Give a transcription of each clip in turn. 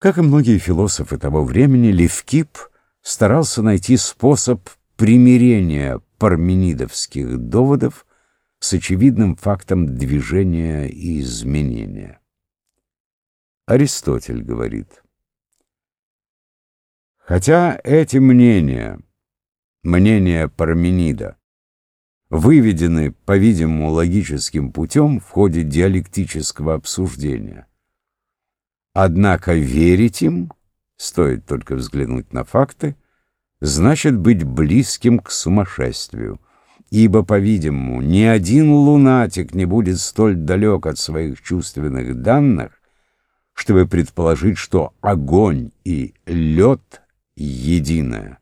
Как и многие философы того времени, Левкип старался найти способ примирения парменидовских доводов с очевидным фактом движения и изменения. Аристотель говорит, хотя эти мнения, мнения Парменида, выведены, по-видимому, логическим путем в ходе диалектического обсуждения, Однако верить им, стоит только взглянуть на факты, значит быть близким к сумасшествию, ибо, по-видимому, ни один лунатик не будет столь далек от своих чувственных данных, чтобы предположить, что огонь и лед единое.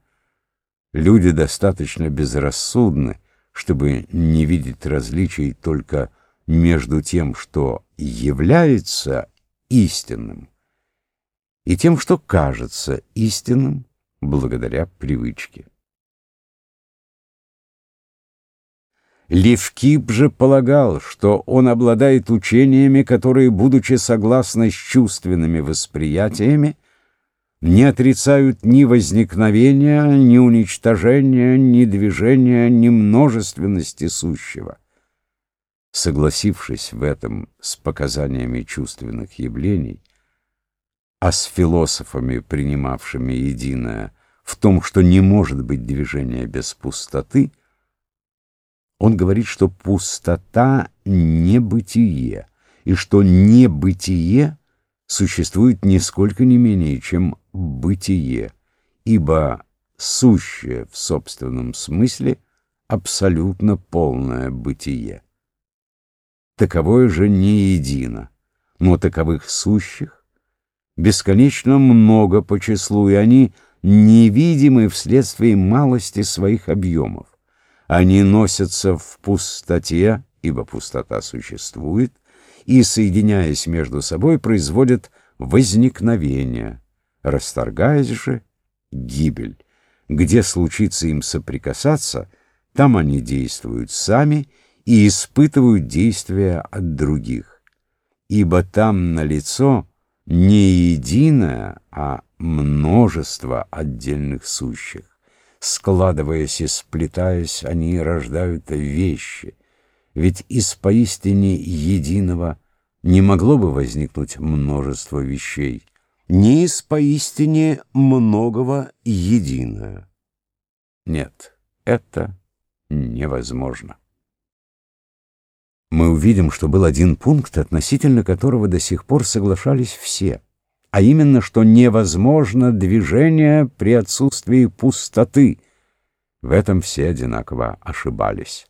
Люди достаточно безрассудны, чтобы не видеть различий только между тем, что является истинным, и тем, что кажется истинным благодаря привычке. Левкип же полагал, что он обладает учениями, которые, будучи согласны с чувственными восприятиями, не отрицают ни возникновения, ни уничтожения, ни движения, ни множественности сущего. Согласившись в этом с показаниями чувственных явлений, а с философами, принимавшими единое, в том, что не может быть движения без пустоты, он говорит, что пустота — не бытие, и что небытие существует нисколько не менее, чем бытие, ибо сущее в собственном смысле абсолютно полное бытие. Таковое же не едино, но таковых сущих бесконечно много по числу, и они невидимы вследствие малости своих объемов. Они носятся в пустоте, ибо пустота существует, и, соединяясь между собой, производят возникновение, расторгаясь же гибель. Где случится им соприкасаться, там они действуют сами и испытывают действия от других. Ибо там налицо не единое, а множество отдельных сущих. Складываясь и сплетаясь, они рождают вещи. Ведь из поистине единого не могло бы возникнуть множество вещей, не из поистине многого единое. Нет, это невозможно мы увидим, что был один пункт, относительно которого до сих пор соглашались все, а именно, что невозможно движение при отсутствии пустоты. В этом все одинаково ошибались.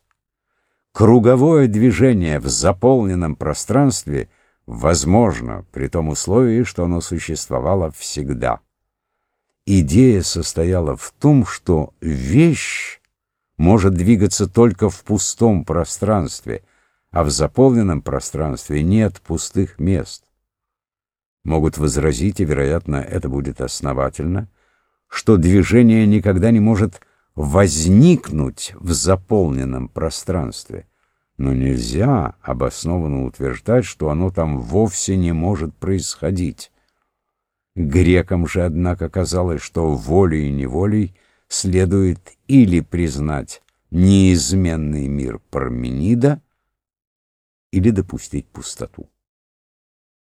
Круговое движение в заполненном пространстве возможно при том условии, что оно существовало всегда. Идея состояла в том, что вещь может двигаться только в пустом пространстве — а в заполненном пространстве нет пустых мест. Могут возразить, и, вероятно, это будет основательно, что движение никогда не может возникнуть в заполненном пространстве, но нельзя обоснованно утверждать, что оно там вовсе не может происходить. Грекам же, однако, казалось, что волей и неволей следует или признать неизменный мир Парменида, или допустить пустоту.